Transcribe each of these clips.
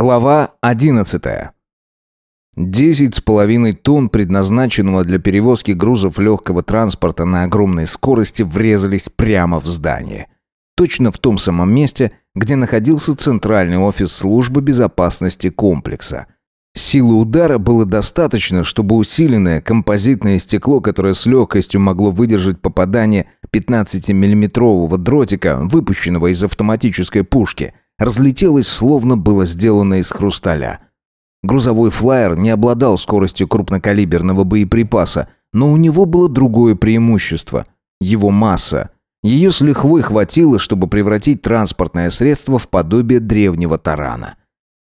Глава 11. Десять с половиной тонн, предназначенного для перевозки грузов легкого транспорта на огромной скорости, врезались прямо в здание. Точно в том самом месте, где находился центральный офис службы безопасности комплекса. Силы удара было достаточно, чтобы усиленное композитное стекло, которое с легкостью могло выдержать попадание 15-миллиметрового дротика, выпущенного из автоматической пушки – разлетелось, словно было сделано из хрусталя. Грузовой флайер не обладал скоростью крупнокалиберного боеприпаса, но у него было другое преимущество – его масса. Ее с лихвой хватило, чтобы превратить транспортное средство в подобие древнего тарана.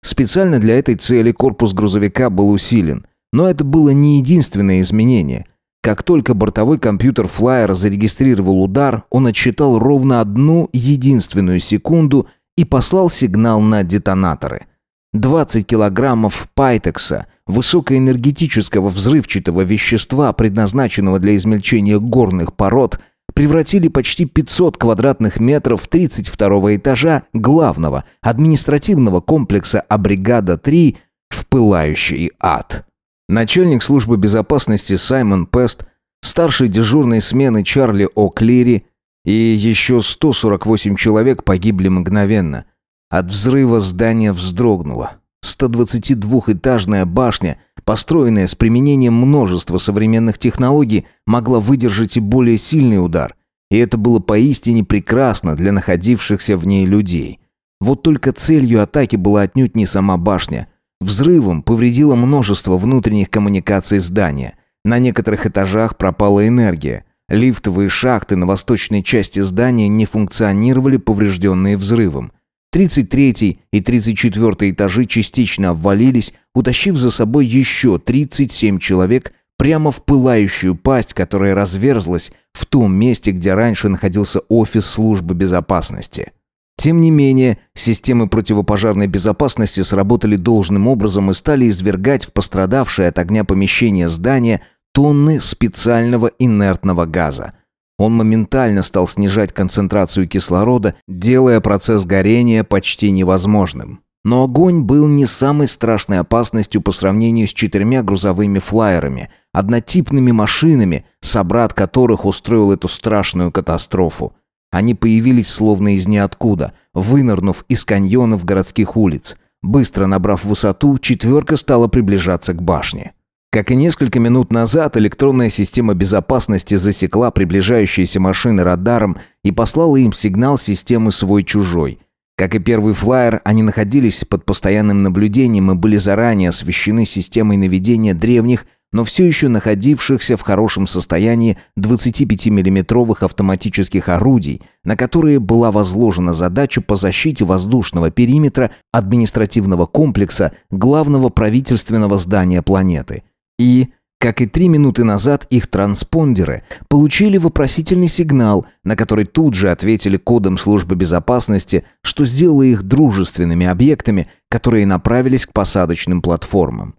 Специально для этой цели корпус грузовика был усилен, но это было не единственное изменение. Как только бортовой компьютер флайера зарегистрировал удар, он отсчитал ровно одну единственную секунду – и послал сигнал на детонаторы. 20 килограммов пайтекса, высокоэнергетического взрывчатого вещества, предназначенного для измельчения горных пород, превратили почти 500 квадратных метров 32 этажа главного административного комплекса «Абригада-3» в пылающий ад. Начальник службы безопасности Саймон Пест, старший дежурной смены Чарли О'Клири и еще 148 человек погибли мгновенно. От взрыва здание вздрогнуло. 122-этажная башня, построенная с применением множества современных технологий, могла выдержать и более сильный удар. И это было поистине прекрасно для находившихся в ней людей. Вот только целью атаки была отнюдь не сама башня. Взрывом повредило множество внутренних коммуникаций здания. На некоторых этажах пропала энергия. Лифтовые шахты на восточной части здания не функционировали, поврежденные взрывом. 33 и 34 этажи частично обвалились, утащив за собой еще 37 человек прямо в пылающую пасть, которая разверзлась в том месте, где раньше находился офис службы безопасности. Тем не менее, системы противопожарной безопасности сработали должным образом и стали извергать в пострадавшее от огня помещение здания тонны специального инертного газа. Он моментально стал снижать концентрацию кислорода, делая процесс горения почти невозможным. Но огонь был не самой страшной опасностью по сравнению с четырьмя грузовыми флайерами, однотипными машинами, собрат которых устроил эту страшную катастрофу. Они появились словно из ниоткуда, вынырнув из каньонов городских улиц. Быстро набрав высоту, четверка стала приближаться к башне. Как и несколько минут назад, электронная система безопасности засекла приближающиеся машины радаром и послала им сигнал системы «свой-чужой». Как и первый флайер, они находились под постоянным наблюдением и были заранее освещены системой наведения древних, но все еще находившихся в хорошем состоянии 25 миллиметровых автоматических орудий, на которые была возложена задача по защите воздушного периметра административного комплекса главного правительственного здания планеты – и, как и три минуты назад, их транспондеры получили вопросительный сигнал, на который тут же ответили кодом службы безопасности, что сделало их дружественными объектами, которые направились к посадочным платформам.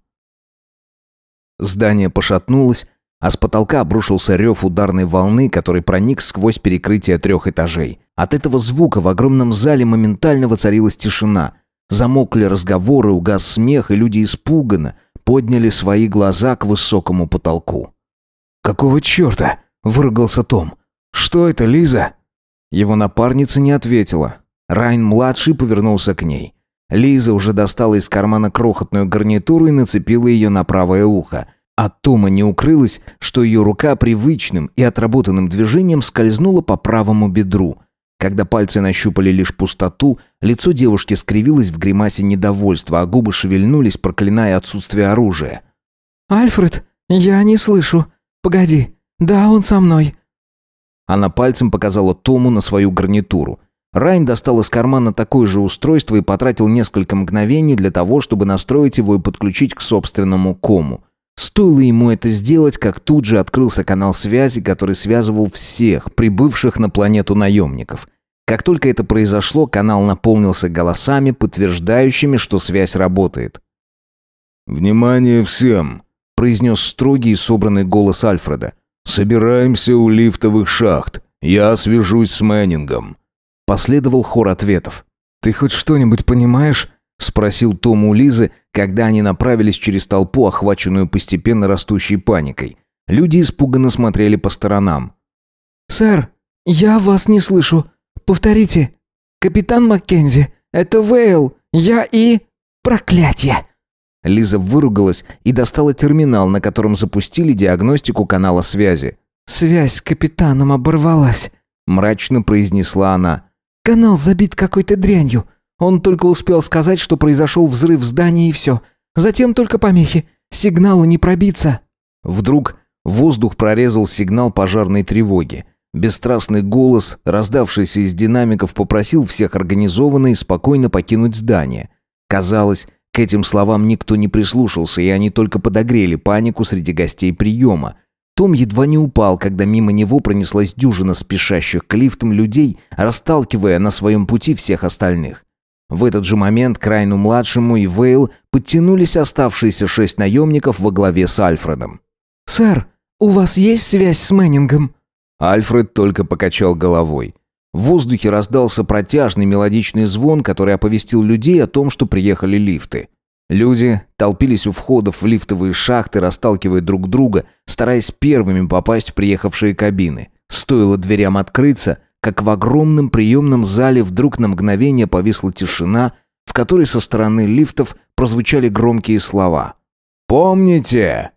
Здание пошатнулось, а с потолка обрушился рев ударной волны, который проник сквозь перекрытие трех этажей. От этого звука в огромном зале моментально воцарилась тишина. Замокли разговоры, угас смех, и люди испуганно, подняли свои глаза к высокому потолку. «Какого черта?» – выругался Том. «Что это, Лиза?» Его напарница не ответила. Райн-младший повернулся к ней. Лиза уже достала из кармана крохотную гарнитуру и нацепила ее на правое ухо. От Тома не укрылось, что ее рука привычным и отработанным движением скользнула по правому бедру. Когда пальцы нащупали лишь пустоту, лицо девушки скривилось в гримасе недовольства, а губы шевельнулись, проклиная отсутствие оружия. «Альфред, я не слышу. Погоди. Да, он со мной». Она пальцем показала Тому на свою гарнитуру. Райн достал из кармана такое же устройство и потратил несколько мгновений для того, чтобы настроить его и подключить к собственному кому. Стоило ему это сделать, как тут же открылся канал связи, который связывал всех прибывших на планету наемников. Как только это произошло, канал наполнился голосами, подтверждающими, что связь работает. «Внимание всем!» – произнес строгий и собранный голос Альфреда. «Собираемся у лифтовых шахт. Я свяжусь с Мэннингом». Последовал хор ответов. «Ты хоть что-нибудь понимаешь?» — спросил Том у Лизы, когда они направились через толпу, охваченную постепенно растущей паникой. Люди испуганно смотрели по сторонам. «Сэр, я вас не слышу. Повторите. Капитан Маккензи, это Вейл, я и... Проклятие!» Лиза выругалась и достала терминал, на котором запустили диагностику канала связи. «Связь с капитаном оборвалась», — мрачно произнесла она. «Канал забит какой-то дрянью. Он только успел сказать, что произошел взрыв в здании и все. Затем только помехи. Сигналу не пробиться». Вдруг воздух прорезал сигнал пожарной тревоги. Бесстрастный голос, раздавшийся из динамиков, попросил всех организованно и спокойно покинуть здание. Казалось, к этим словам никто не прислушался, и они только подогрели панику среди гостей приема. Том едва не упал, когда мимо него пронеслась дюжина спешащих к лифтам людей, расталкивая на своем пути всех остальных. В этот же момент к Райну-младшему и Вейл подтянулись оставшиеся шесть наемников во главе с Альфредом. «Сэр, у вас есть связь с Мэннингом?» Альфред только покачал головой. В воздухе раздался протяжный мелодичный звон, который оповестил людей о том, что приехали лифты. Люди толпились у входов в лифтовые шахты, расталкивая друг друга, стараясь первыми попасть в приехавшие кабины. Стоило дверям открыться, как в огромном приемном зале вдруг на мгновение повисла тишина, в которой со стороны лифтов прозвучали громкие слова. «Помните!»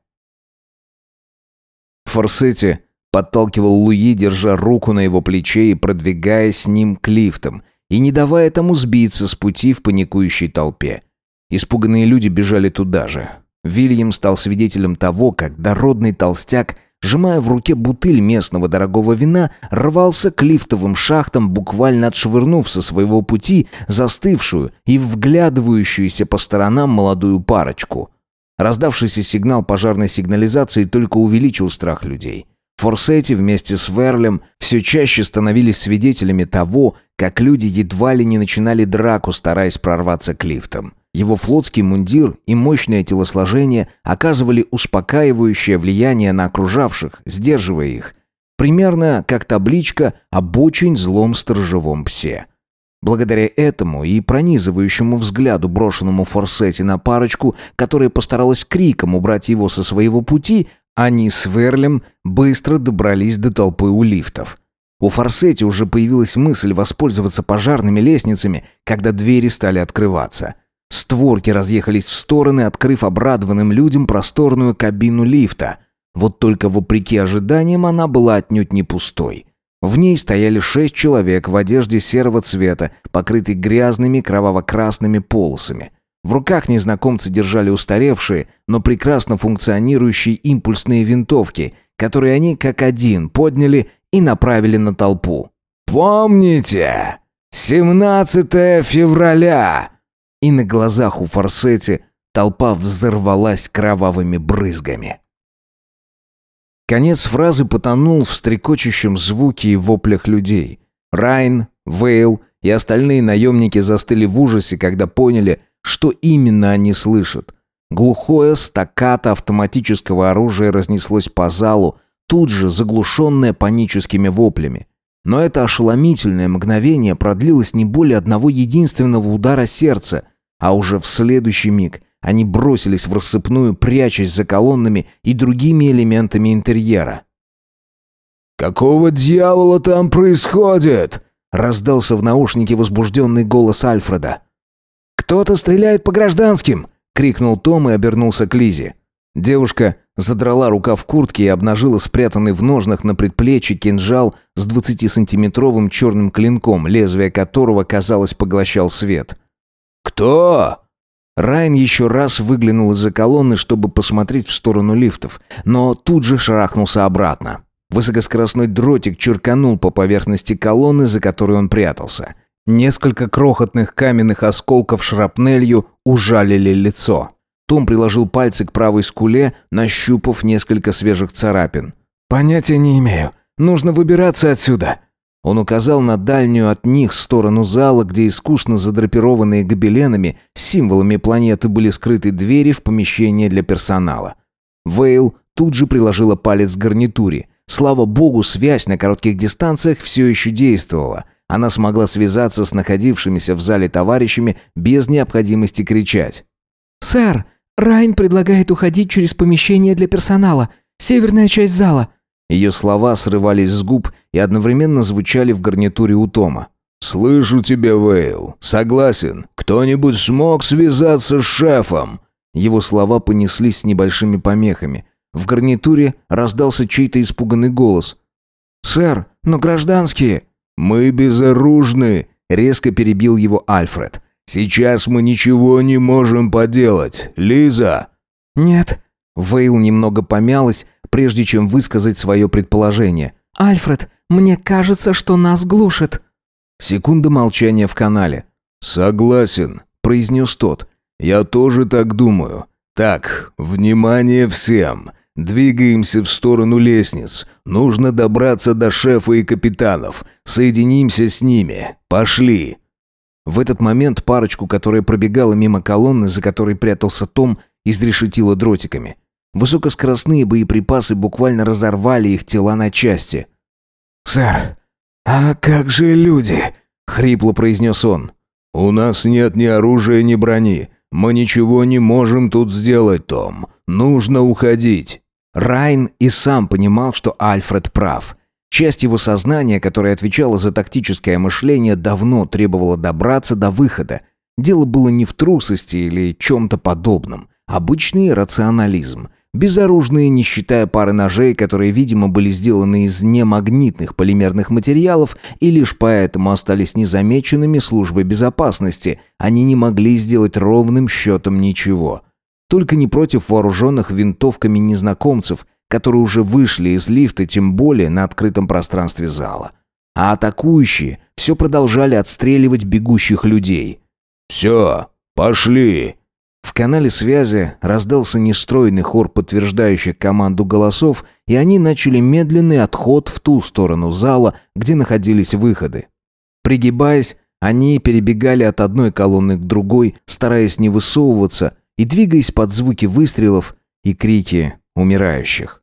Форсете Подталкивал Луи, держа руку на его плече и продвигаясь с ним к лифтам, и не давая тому сбиться с пути в паникующей толпе. Испуганные люди бежали туда же. Вильям стал свидетелем того, как дородный толстяк, сжимая в руке бутыль местного дорогого вина, рвался к лифтовым шахтам, буквально отшвырнув со своего пути застывшую и вглядывающуюся по сторонам молодую парочку. Раздавшийся сигнал пожарной сигнализации только увеличил страх людей. Форсети вместе с Верлем все чаще становились свидетелями того, как люди едва ли не начинали драку, стараясь прорваться к лифтам. Его флотский мундир и мощное телосложение оказывали успокаивающее влияние на окружавших, сдерживая их. Примерно как табличка об очень злом сторожевом псе. Благодаря этому и пронизывающему взгляду, брошенному Форсети на парочку, которая постаралась криком убрать его со своего пути, они с Верлем быстро добрались до толпы у лифтов. У Форсети уже появилась мысль воспользоваться пожарными лестницами, когда двери стали открываться. Створки разъехались в стороны, открыв обрадованным людям просторную кабину лифта. Вот только вопреки ожиданиям она была отнюдь не пустой. В ней стояли шесть человек в одежде серого цвета, покрытой грязными кроваво-красными полосами. В руках незнакомцы держали устаревшие, но прекрасно функционирующие импульсные винтовки, которые они как один подняли и направили на толпу. «Помните? 17 февраля!» И на глазах у Форсети толпа взорвалась кровавыми брызгами. Конец фразы потонул в стрекочущем звуке и воплях людей. Райн, Вейл и остальные наемники застыли в ужасе, когда поняли, что именно они слышат. Глухое стаккато автоматического оружия разнеслось по залу, тут же заглушенное паническими воплями. Но это ошеломительное мгновение продлилось не более одного единственного удара сердца, а уже в следующий миг они бросились в рассыпную, прячась за колоннами и другими элементами интерьера. «Какого дьявола там происходит?» раздался в наушнике возбужденный голос Альфреда. «Кто-то стреляет по гражданским!» — крикнул Том и обернулся к Лизе. Девушка задрала рука в куртке и обнажила спрятанный в ножнах на предплечье кинжал с 20-сантиметровым черным клинком, лезвие которого, казалось, поглощал свет. «Кто?» Райан еще раз выглянул из-за колонны, чтобы посмотреть в сторону лифтов, но тут же шарахнулся обратно. Высокоскоростной дротик черканул по поверхности колонны, за которой он прятался — Несколько крохотных каменных осколков шрапнелью ужалили лицо. Том приложил пальцы к правой скуле, нащупав несколько свежих царапин. «Понятия не имею. Нужно выбираться отсюда». Он указал на дальнюю от них сторону зала, где искусно задрапированные гобеленами символами планеты были скрыты двери в помещение для персонала. Вейл тут же приложила палец к гарнитуре. Слава богу, связь на коротких дистанциях все еще действовала – Она смогла связаться с находившимися в зале товарищами без необходимости кричать. «Сэр, Райн предлагает уходить через помещение для персонала. Северная часть зала». Ее слова срывались с губ и одновременно звучали в гарнитуре у Тома. «Слышу тебя, Вейл. Согласен. Кто-нибудь смог связаться с шефом?» Его слова понеслись с небольшими помехами. В гарнитуре раздался чей-то испуганный голос. «Сэр, но гражданские...» «Мы безоружны», — резко перебил его Альфред. «Сейчас мы ничего не можем поделать. Лиза!» «Нет». Вейл немного помялась, прежде чем высказать свое предположение. «Альфред, мне кажется, что нас глушат». Секунда молчания в канале. «Согласен», — произнес тот. «Я тоже так думаю. Так, внимание всем. Двигаемся в сторону лестниц. Нужно добраться до шефа и капитанов. Соединимся с ними. Пошли». В этот момент парочку, которая пробегала мимо колонны, за которой прятался Том, изрешетила дротиками. Высокоскоростные боеприпасы буквально разорвали их тела на части. «Сэр, а как же люди?» — хрипло произнес он. «У нас нет ни оружия, ни брони. Мы ничего не можем тут сделать, Том. Нужно уходить». Райн и сам понимал, что Альфред прав. Часть его сознания, которая отвечала за тактическое мышление, давно требовала добраться до выхода. Дело было не в трусости или чем-то подобном. Обычный рационализм. Безоружные, не считая пары ножей, которые, видимо, были сделаны из немагнитных полимерных материалов и лишь поэтому остались незамеченными службой безопасности, они не могли сделать ровным счетом ничего. Только не против вооруженных винтовками незнакомцев, которые уже вышли из лифта, тем более на открытом пространстве зала. А атакующие все продолжали отстреливать бегущих людей. «Все, пошли!» В канале связи раздался нестройный хор подтверждающих команду голосов, и они начали медленный отход в ту сторону зала, где находились выходы. Пригибаясь, они перебегали от одной колонны к другой, стараясь не высовываться и двигаясь под звуки выстрелов и крики умирающих.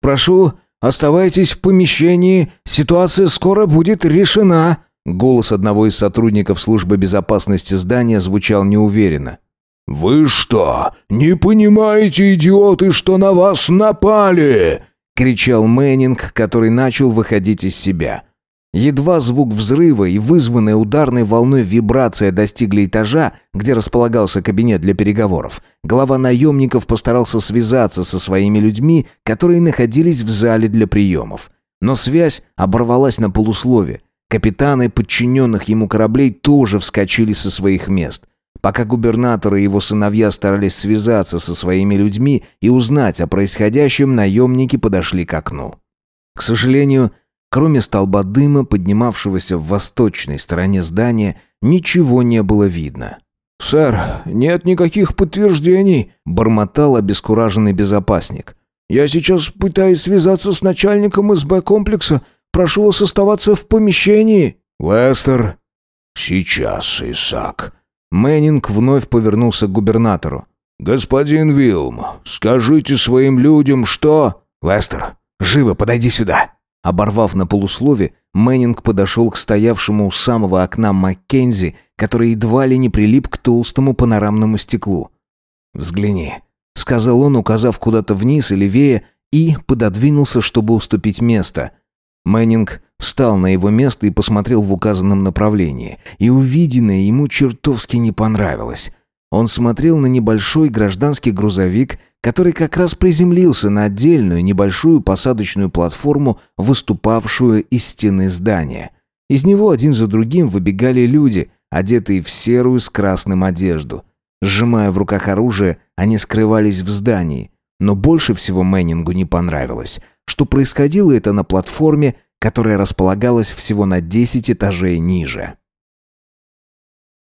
«Прошу, оставайтесь в помещении, ситуация скоро будет решена», Голос одного из сотрудников службы безопасности здания звучал неуверенно. «Вы что, не понимаете, идиоты, что на вас напали?» — кричал Мэннинг, который начал выходить из себя. Едва звук взрыва и вызванная ударной волной вибрация достигли этажа, где располагался кабинет для переговоров, глава наемников постарался связаться со своими людьми, которые находились в зале для приемов. Но связь оборвалась на полуслове. Капитаны подчиненных ему кораблей тоже вскочили со своих мест. Пока губернатор и его сыновья старались связаться со своими людьми и узнать о происходящем, наемники подошли к окну. К сожалению, кроме столба дыма, поднимавшегося в восточной стороне здания, ничего не было видно. «Сэр, нет никаких подтверждений», — бормотал обескураженный безопасник. «Я сейчас пытаюсь связаться с начальником СБ-комплекса, Прошу вас оставаться в помещении». «Лестер». «Сейчас, Исаак». Мэннинг вновь повернулся к губернатору. «Господин Вилм, скажите своим людям, что...» «Лестер, живо подойди сюда!» Оборвав на полуслове, Мэннинг подошел к стоявшему у самого окна Маккензи, который едва ли не прилип к толстому панорамному стеклу. «Взгляни», — сказал он, указав куда-то вниз и левее, и пододвинулся, чтобы уступить место. Мэннинг встал на его место и посмотрел в указанном направлении, и увиденное ему чертовски не понравилось. Он смотрел на небольшой гражданский грузовик, который как раз приземлился на отдельную небольшую посадочную платформу, выступавшую из стены здания. Из него один за другим выбегали люди, одетые в серую с красным одежду. Сжимая в руках оружие, они скрывались в здании. Но больше всего Мэннингу не понравилось, что происходило это на платформе, которая располагалась всего на 10 этажей ниже.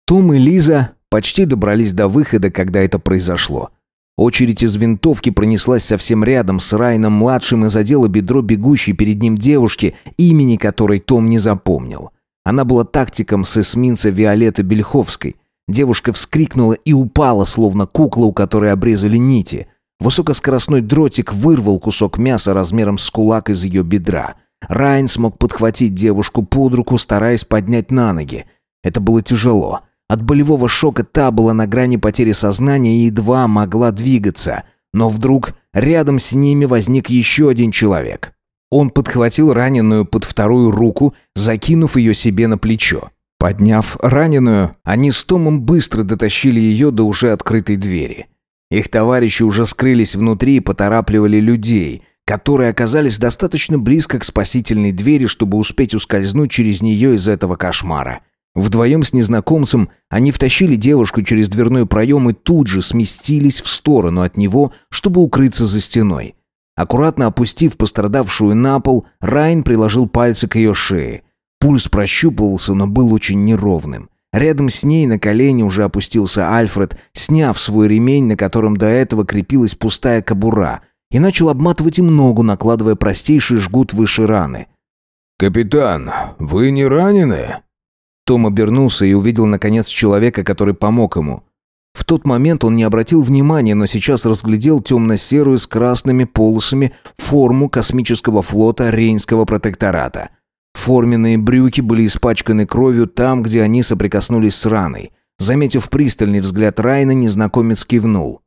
Том и Лиза почти добрались до выхода, когда это произошло. Очередь из винтовки пронеслась совсем рядом с Райном-младшим и задела бедро бегущей перед ним девушки, имени которой Том не запомнил. Она была тактиком с эсминца Виолетты Бельховской. Девушка вскрикнула и упала, словно кукла, у которой обрезали нити – Высокоскоростной дротик вырвал кусок мяса размером с кулак из ее бедра. Райн смог подхватить девушку под руку, стараясь поднять на ноги. Это было тяжело. От болевого шока та была на грани потери сознания и едва могла двигаться. Но вдруг рядом с ними возник еще один человек. Он подхватил раненую под вторую руку, закинув ее себе на плечо. Подняв раненую, они с Томом быстро дотащили ее до уже открытой двери. Их товарищи уже скрылись внутри и поторапливали людей, которые оказались достаточно близко к спасительной двери, чтобы успеть ускользнуть через нее из этого кошмара. Вдвоем с незнакомцем они втащили девушку через дверной проем и тут же сместились в сторону от него, чтобы укрыться за стеной. Аккуратно опустив пострадавшую на пол, Райн приложил пальцы к ее шее. Пульс прощупывался, но был очень неровным. Рядом с ней на колени уже опустился Альфред, сняв свой ремень, на котором до этого крепилась пустая кобура, и начал обматывать им ногу, накладывая простейший жгут выше раны. «Капитан, вы не ранены?» Том обернулся и увидел наконец человека, который помог ему. В тот момент он не обратил внимания, но сейчас разглядел темно-серую с красными полосами форму космического флота Рейнского протектората. Форменные брюки были испачканы кровью там, где они соприкоснулись с раной. Заметив пристальный взгляд Райна, незнакомец кивнул.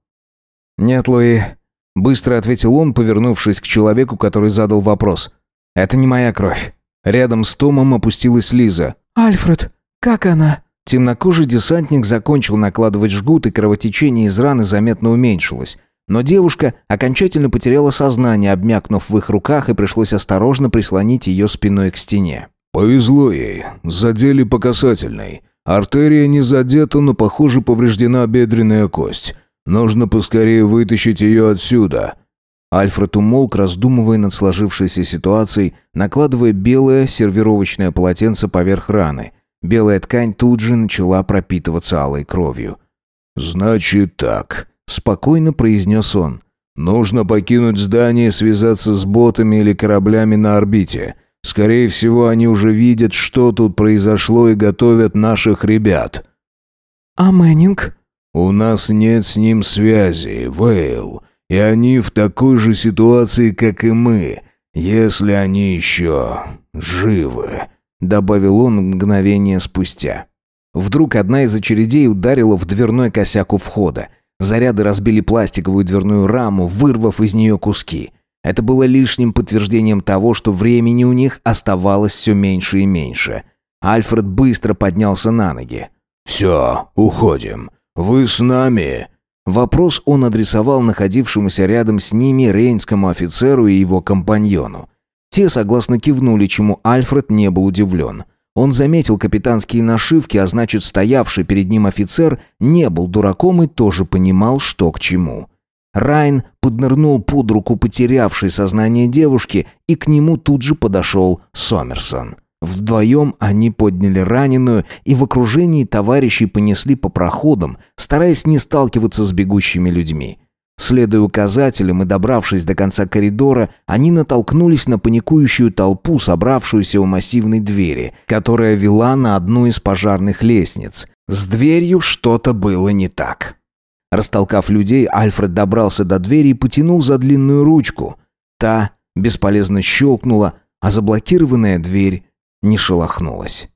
«Нет, Луи», — быстро ответил он, повернувшись к человеку, который задал вопрос. «Это не моя кровь». Рядом с Томом опустилась Лиза. «Альфред, как она?» Темнокожий десантник закончил накладывать жгут, и кровотечение из раны заметно уменьшилось. Но девушка окончательно потеряла сознание, обмякнув в их руках, и пришлось осторожно прислонить ее спиной к стене. «Повезло ей. Задели по касательной. Артерия не задета, но, похоже, повреждена бедренная кость. Нужно поскорее вытащить ее отсюда». Альфред умолк, раздумывая над сложившейся ситуацией, накладывая белое сервировочное полотенце поверх раны. Белая ткань тут же начала пропитываться алой кровью. «Значит так», — спокойно произнес он. «Нужно покинуть здание и связаться с ботами или кораблями на орбите. Скорее всего, они уже видят, что тут произошло и готовят наших ребят». «А Мэннинг?» «У нас нет с ним связи, Вейл. И они в такой же ситуации, как и мы, если они еще живы», — добавил он мгновение спустя. Вдруг одна из очередей ударила в дверной косяк у входа. Заряды разбили пластиковую дверную раму, вырвав из нее куски. Это было лишним подтверждением того, что времени у них оставалось все меньше и меньше. Альфред быстро поднялся на ноги. «Все, уходим. Вы с нами?» Вопрос он адресовал находившемуся рядом с ними рейнскому офицеру и его компаньону. Те согласно кивнули, чему Альфред не был удивлен. Он заметил капитанские нашивки, а значит, стоявший перед ним офицер не был дураком и тоже понимал, что к чему. Райн поднырнул под руку потерявшей сознание девушки, и к нему тут же подошел Сомерсон. Вдвоем они подняли раненую и в окружении товарищей понесли по проходам, стараясь не сталкиваться с бегущими людьми. Следуя указателям и добравшись до конца коридора, они натолкнулись на паникующую толпу, собравшуюся у массивной двери, которая вела на одну из пожарных лестниц. С дверью что-то было не так. Растолкав людей, Альфред добрался до двери и потянул за длинную ручку. Та бесполезно щелкнула, а заблокированная дверь не шелохнулась.